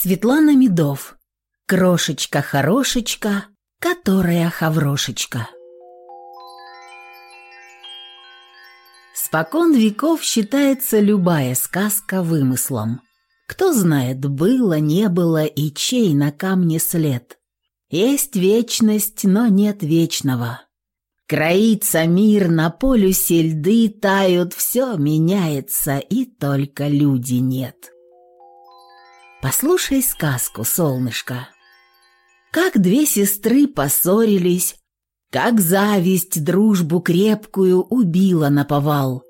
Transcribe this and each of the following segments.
Светлана Медов. Крошечка-хорошечка, которая хаврошечка. Спокон веков считается любая сказка вымыслом. Кто знает, было, не было и чей на камне след. Есть вечность, но нет вечного. Кроится мир, на полюсе льды тают, все меняется, и только люди нет. Послушай сказку, солнышко. Как две сестры поссорились, как зависть дружбу крепкую убила наповал.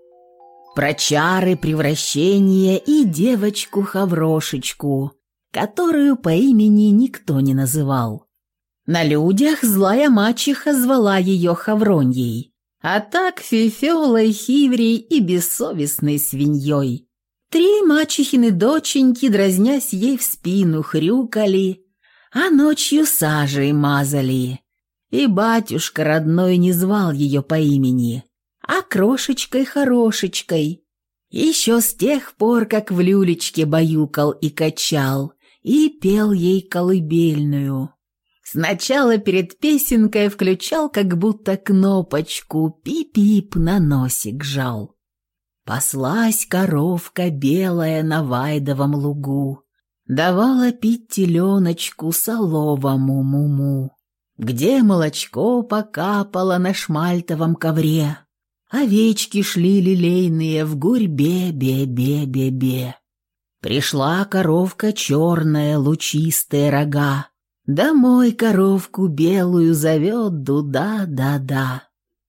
Про чары, превращение и девочку-хаврошечку, которую по имени никто не называл. На людях злая мачеха звала ее Хавроньей, а так фифелой, хиврей и бессовестной свиньей. Три мачехины доченьки, дразнясь ей в спину, хрюкали, а ночью сажей мазали. И батюшка родной не звал ее по имени, а крошечкой-хорошечкой. Еще с тех пор, как в люлечке баюкал и качал, и пел ей колыбельную. Сначала перед песенкой включал как будто кнопочку «пип-пип» на носик жал. Паслась коровка белая на вайдовом лугу, Давала пить теленочку соловому муму, Где молочко покапало на шмальтовом ковре, Овечки шли лилейные в гурьбе бе-бе-бе-бе. Пришла коровка черная, лучистые рога, Домой коровку белую зовет дуда-да-да.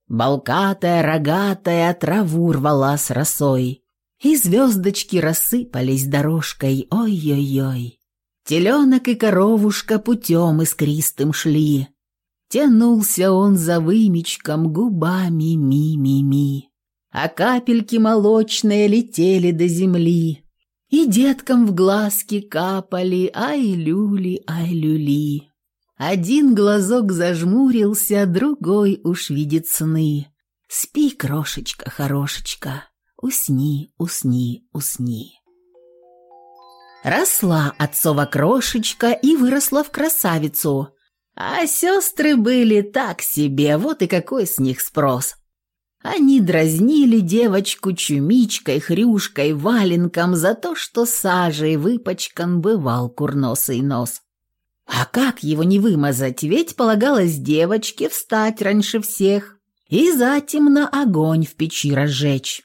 Балкатая, рогатая траву рвала с росой, И звездочки рассыпались дорожкой, ой-ой-ой. Теленок и коровушка путем искристым шли. Тянулся он за вымечком губами ми-ми-ми. А капельки молочные летели до земли, И деткам в глазки капали, ай-люли, ай-люли. Один глазок зажмурился, другой уж видит сны. Спи, крошечка, хорошечка, усни, усни, усни. Росла отцова крошечка и выросла в красавицу, а сестры были так себе, вот и какой с них спрос. Они дразнили девочку чумичкой, хрюшкой, валенком за то, что сажей выпачкан бывал курносый нос. А как его не вымазать, ведь полагалось девочке встать раньше всех и затем на огонь в печи разжечь.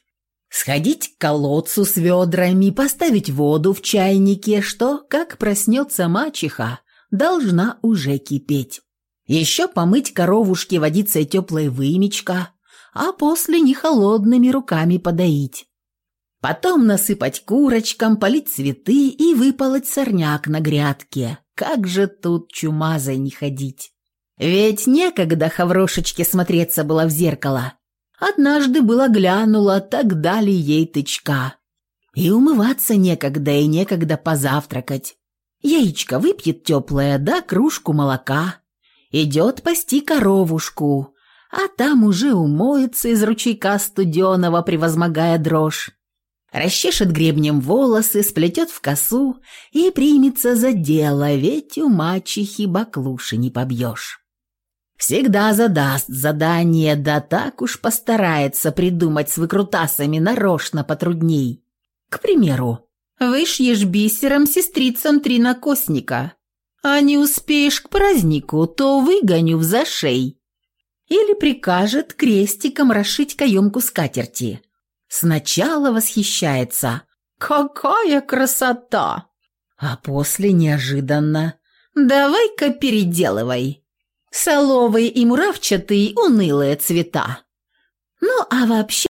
Сходить к колодцу с ведрами, поставить воду в чайнике, что, как проснется мачеха, должна уже кипеть. Еще помыть коровушке водицей теплой вымечка, а после не холодными руками подоить. Потом насыпать курочкам, полить цветы и выполоть сорняк на грядке. Как же тут чумазой не ходить? Ведь некогда Хаврошечке смотреться было в зеркало. Однажды было глянула, так дали ей тычка. И умываться некогда, и некогда позавтракать. Яичко выпьет теплое, да кружку молока. Идет пасти коровушку, а там уже умоется из ручейка студеного, превозмогая дрожь расчешет гребнем волосы, сплетет в косу и примется за дело, ведь у мачехи баклуши не побьешь. Всегда задаст задание, да так уж постарается придумать с выкрутасами нарочно потрудней. К примеру, вышьешь бисером сестрицам три накосника, а не успеешь к празднику, то выгоню в зашей. Или прикажет крестиком расшить каемку скатерти. Сначала восхищается «Какая красота!» А после неожиданно «Давай-ка переделывай!» Соловые и муравчатые унылые цвета. Ну, а вообще